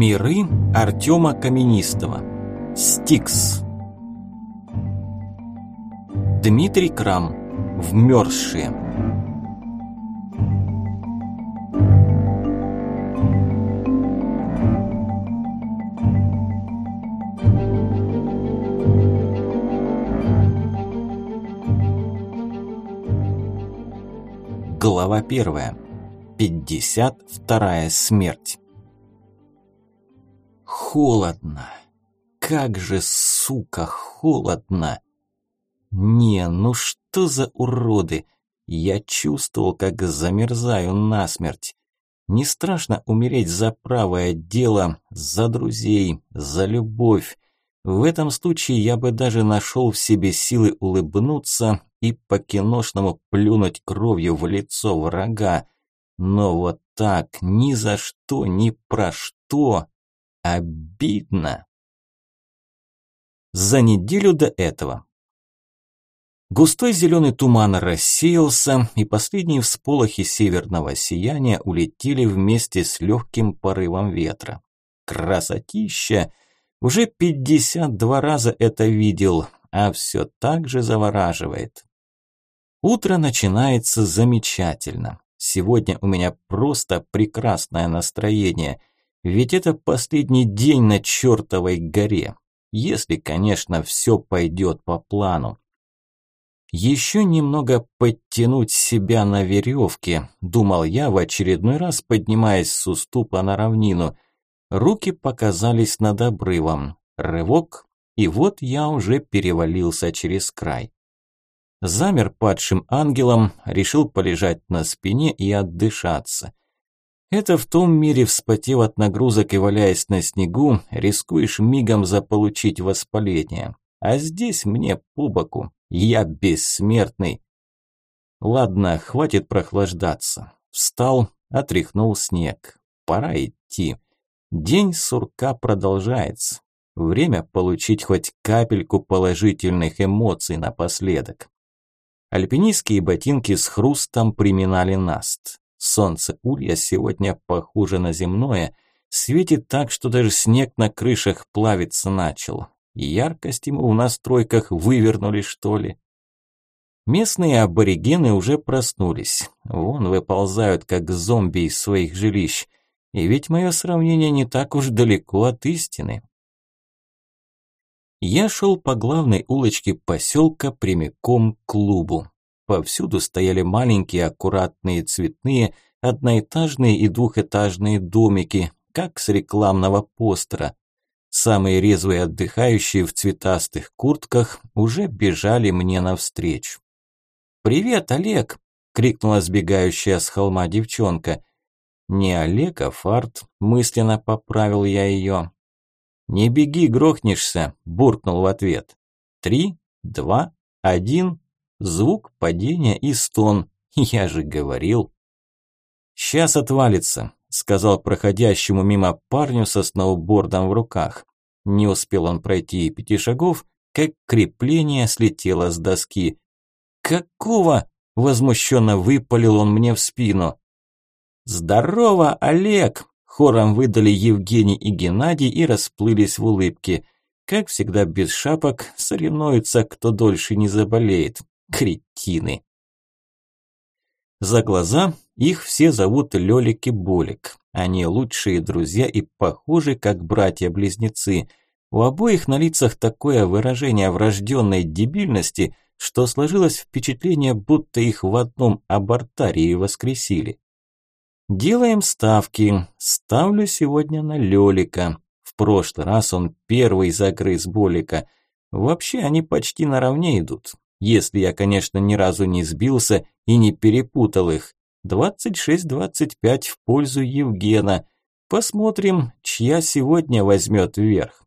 Миры Артема Каменистого. Стикс. Дмитрий Крам. Вмерзшие. Глава первая. Пятьдесят вторая смерть. Холодно. Как же, сука, холодно. Не, ну что за уроды. Я чувствовал, как замерзаю насмерть. Не страшно умереть за правое дело, за друзей, за любовь. В этом случае я бы даже нашел в себе силы улыбнуться и по-киношному плюнуть кровью в лицо врага. Но вот так, ни за что, ни про что. Обидно. За неделю до этого. Густой зеленый туман рассеялся, и последние всполохи северного сияния улетели вместе с легким порывом ветра. Красотища! Уже пятьдесят два раза это видел, а все так же завораживает. Утро начинается замечательно. Сегодня у меня просто прекрасное настроение. Ведь это последний день на чертовой горе. Если, конечно, все пойдет по плану. Еще немного подтянуть себя на веревке, думал я в очередной раз, поднимаясь с уступа на равнину. Руки показались над обрывом. Рывок, и вот я уже перевалился через край. Замер падшим ангелом, решил полежать на спине и отдышаться. Это в том мире, вспотев от нагрузок и валяясь на снегу, рискуешь мигом заполучить воспаление. А здесь мне по боку, я бессмертный. Ладно, хватит прохлаждаться. Встал, отряхнул снег. Пора идти. День сурка продолжается. Время получить хоть капельку положительных эмоций напоследок. Альпинистские ботинки с хрустом приминали наст. Солнце улья сегодня похоже на земное, светит так, что даже снег на крышах плавиться начал. Яркость ему в настройках вывернули, что ли. Местные аборигены уже проснулись. Вон выползают, как зомби из своих жилищ. И ведь мое сравнение не так уж далеко от истины. Я шел по главной улочке поселка прямиком к клубу. Повсюду стояли маленькие, аккуратные, цветные, одноэтажные и двухэтажные домики, как с рекламного постера. Самые резвые отдыхающие в цветастых куртках уже бежали мне навстречу. «Привет, Олег!» – крикнула сбегающая с холма девчонка. «Не Олег, а Фарт», – мысленно поправил я ее. «Не беги, грохнешься», – буркнул в ответ. «Три, два, один». Звук падения и стон. Я же говорил. «Сейчас отвалится», – сказал проходящему мимо парню со сноубордом в руках. Не успел он пройти и пяти шагов, как крепление слетело с доски. «Какого?» – возмущенно выпалил он мне в спину. «Здорово, Олег!» – хором выдали Евгений и Геннадий и расплылись в улыбке. Как всегда без шапок, соревнуются, кто дольше не заболеет. Кретины. За глаза их все зовут Лёлик и Болик. Они лучшие друзья и похожи, как братья-близнецы. У обоих на лицах такое выражение врожденной дебильности, что сложилось впечатление, будто их в одном абортарии воскресили. Делаем ставки. Ставлю сегодня на Лёлика. В прошлый раз он первый загрыз Болика. Вообще они почти наравне идут. Если я, конечно, ни разу не сбился и не перепутал их. 26-25 в пользу Евгена. Посмотрим, чья сегодня возьмет вверх.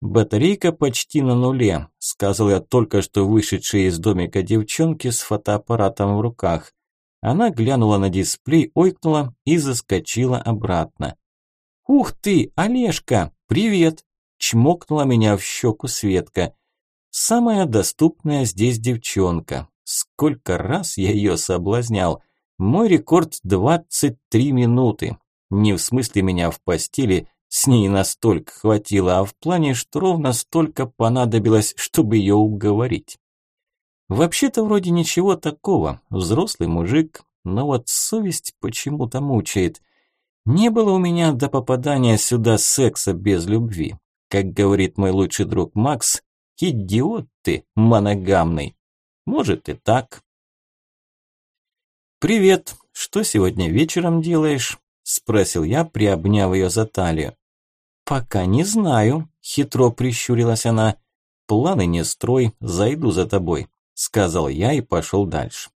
«Батарейка почти на нуле», – сказал я только что вышедшей из домика девчонке с фотоаппаратом в руках. Она глянула на дисплей, ойкнула и заскочила обратно. «Ух ты, Олежка, привет!» – чмокнула меня в щеку Светка. Самая доступная здесь девчонка. Сколько раз я ее соблазнял. Мой рекорд 23 минуты. Не в смысле меня в постели, с ней настолько хватило, а в плане, что ровно столько понадобилось, чтобы ее уговорить. Вообще-то вроде ничего такого, взрослый мужик, но вот совесть почему-то мучает. Не было у меня до попадания сюда секса без любви. Как говорит мой лучший друг Макс, идиот ты моногамный. Может и так. «Привет, что сегодня вечером делаешь?» – спросил я, приобняв ее за талию. «Пока не знаю», – хитро прищурилась она. «Планы не строй, зайду за тобой», – сказал я и пошел дальше.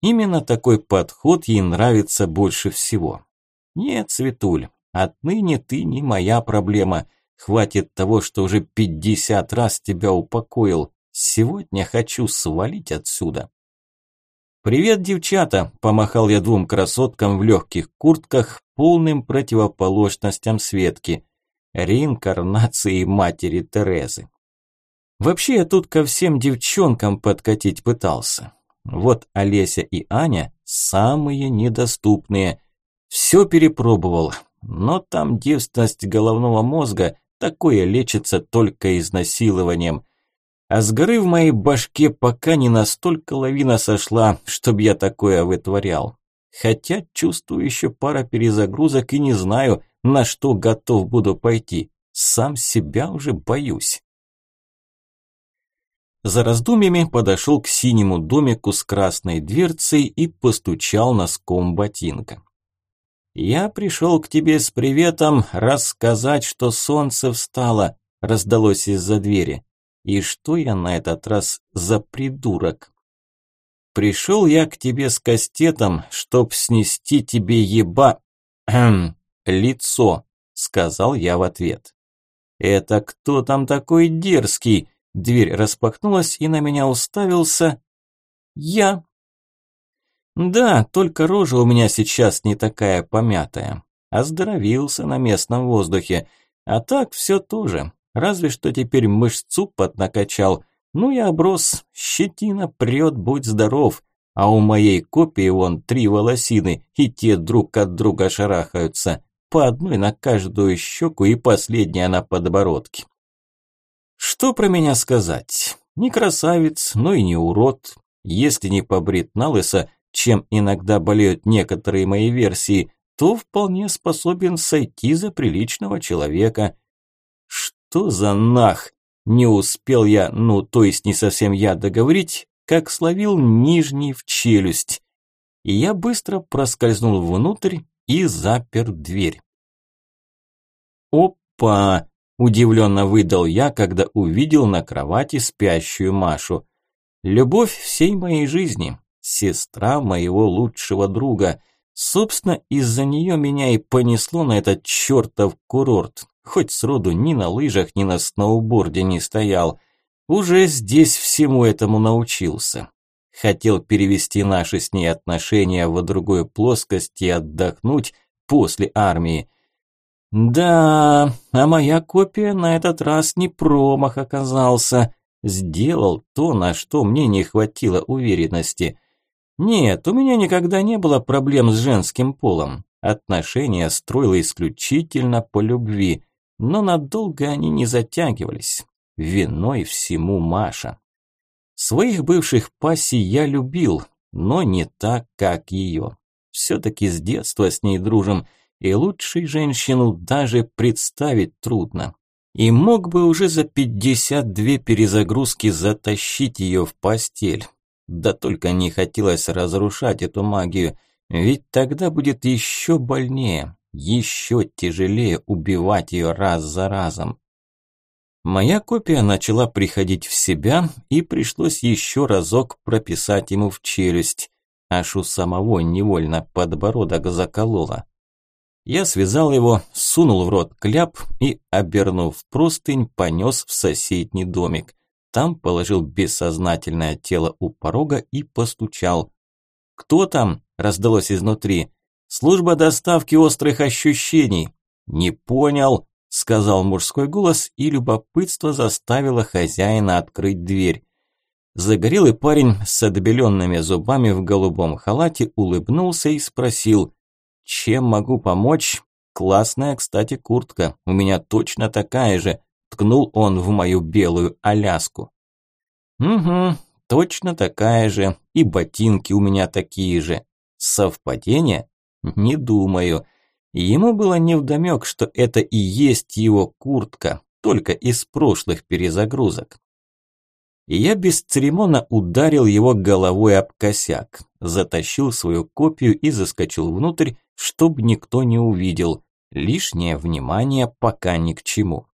Именно такой подход ей нравится больше всего. Нет, Светуль, отныне ты не моя проблема. Хватит того, что уже пятьдесят раз тебя упокоил. Сегодня хочу свалить отсюда. «Привет, девчата!» – помахал я двум красоткам в легких куртках, полным противоположностям Светки. Реинкарнации матери Терезы. Вообще я тут ко всем девчонкам подкатить пытался. Вот Олеся и Аня самые недоступные. Все перепробовал, но там девственность головного мозга, такое лечится только изнасилованием. А с горы в моей башке пока не настолько лавина сошла, чтобы я такое вытворял. Хотя чувствую еще пара перезагрузок и не знаю, на что готов буду пойти. Сам себя уже боюсь. За раздумьями подошел к синему домику с красной дверцей и постучал носком ботинка. «Я пришел к тебе с приветом рассказать, что солнце встало», раздалось из-за двери. «И что я на этот раз за придурок?» «Пришел я к тебе с кастетом, чтоб снести тебе еба... лицо», сказал я в ответ. «Это кто там такой дерзкий?» Дверь распахнулась, и на меня уставился я. Да, только рожа у меня сейчас не такая помятая. Оздоровился на местном воздухе. А так все тоже. Разве что теперь мышцу поднакачал. Ну и оброс. Щетина прет, будь здоров. А у моей копии вон три волосины, и те друг от друга шарахаются. По одной на каждую щеку и последняя на подбородке. Что про меня сказать? Не красавец, но и не урод. Если не побрит на лысо, чем иногда болеют некоторые мои версии, то вполне способен сойти за приличного человека. Что за нах? Не успел я, ну то есть не совсем я договорить, как словил нижний в челюсть. И я быстро проскользнул внутрь и запер дверь. Опа! Удивленно выдал я, когда увидел на кровати спящую Машу. Любовь всей моей жизни, сестра моего лучшего друга. Собственно, из-за нее меня и понесло на этот чертов курорт. Хоть сроду ни на лыжах, ни на сноуборде не стоял. Уже здесь всему этому научился. Хотел перевести наши с ней отношения в другую плоскость и отдохнуть после армии. Да, а моя копия на этот раз не промах оказался. Сделал то, на что мне не хватило уверенности. Нет, у меня никогда не было проблем с женским полом. Отношения строила исключительно по любви, но надолго они не затягивались. Виной всему Маша. Своих бывших пассий я любил, но не так, как ее. Все-таки с детства с ней дружим – и лучшей женщину даже представить трудно. И мог бы уже за 52 перезагрузки затащить ее в постель. Да только не хотелось разрушать эту магию, ведь тогда будет еще больнее, еще тяжелее убивать ее раз за разом. Моя копия начала приходить в себя, и пришлось еще разок прописать ему в челюсть. Аж у самого невольно подбородок закололо. Я связал его, сунул в рот кляп и, обернув простынь, понес в соседний домик. Там положил бессознательное тело у порога и постучал. «Кто там?» – раздалось изнутри. «Служба доставки острых ощущений». «Не понял», – сказал мужской голос, и любопытство заставило хозяина открыть дверь. Загорелый парень с отбеленными зубами в голубом халате улыбнулся и спросил – чем могу помочь? классная, кстати, куртка, у меня точно такая же», ткнул он в мою белую Аляску. «Угу, точно такая же, и ботинки у меня такие же. Совпадение? Не думаю. Ему было невдомёк, что это и есть его куртка, только из прошлых перезагрузок. И я бесцеремонно ударил его головой об косяк, затащил свою копию и заскочил внутрь, чтобы никто не увидел. Лишнее внимание пока ни к чему.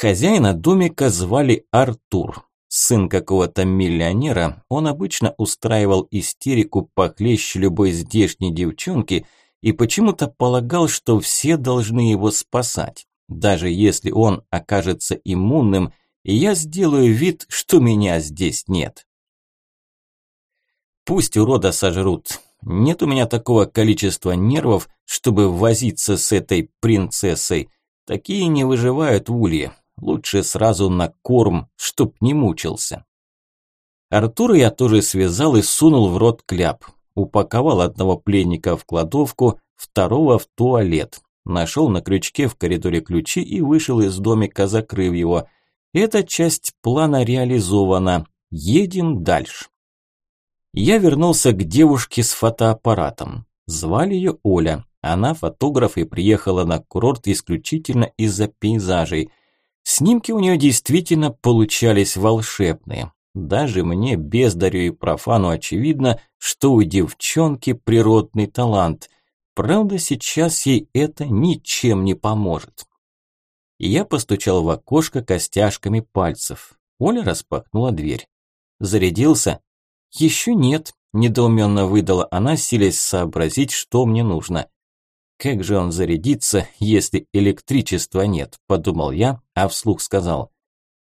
Хозяина домика звали Артур. Сын какого-то миллионера, он обычно устраивал истерику похлеще любой здешней девчонки и почему-то полагал, что все должны его спасать, даже если он окажется иммунным, я сделаю вид, что меня здесь нет. Пусть урода сожрут. Нет у меня такого количества нервов, чтобы возиться с этой принцессой. Такие не выживают в улье. Лучше сразу на корм, чтоб не мучился. Артура я тоже связал и сунул в рот кляп. Упаковал одного пленника в кладовку, второго в туалет. Нашел на крючке в коридоре ключи и вышел из домика, закрыв его. Эта часть плана реализована. Едем дальше. Я вернулся к девушке с фотоаппаратом. Звали ее Оля. Она фотограф и приехала на курорт исключительно из-за пейзажей. Снимки у нее действительно получались волшебные. Даже мне, бездарю и профану, очевидно, что у девчонки природный талант. Правда, сейчас ей это ничем не поможет. Я постучал в окошко костяшками пальцев. Оля распахнула дверь. «Зарядился?» «Еще нет», – недоуменно выдала она, силясь сообразить, что мне нужно. Как же он зарядится, если электричества нет, подумал я, а вслух сказал.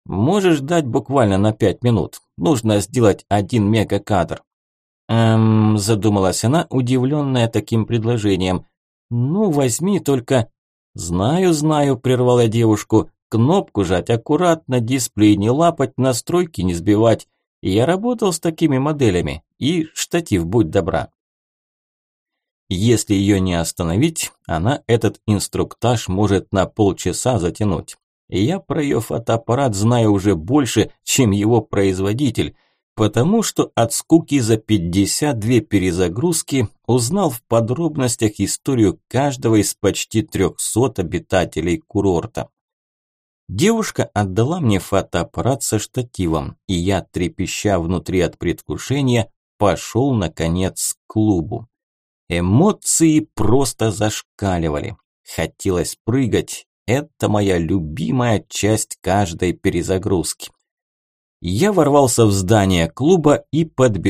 Можешь дать буквально на пять минут. Нужно сделать один мегакадр. Эм, задумалась она, удивленная таким предложением. Ну, возьми только... Знаю, знаю, прервала девушку. Кнопку жать аккуратно, дисплей не лапать, настройки не сбивать. Я работал с такими моделями. И штатив, будь добра. Если ее не остановить, она этот инструктаж может на полчаса затянуть. Я про ее фотоаппарат знаю уже больше, чем его производитель, потому что от скуки за 52 перезагрузки узнал в подробностях историю каждого из почти 300 обитателей курорта. Девушка отдала мне фотоаппарат со штативом, и я, трепеща внутри от предвкушения, пошел, наконец, к клубу. Эмоции просто зашкаливали. Хотелось прыгать. Это моя любимая часть каждой перезагрузки. Я ворвался в здание клуба и подбежал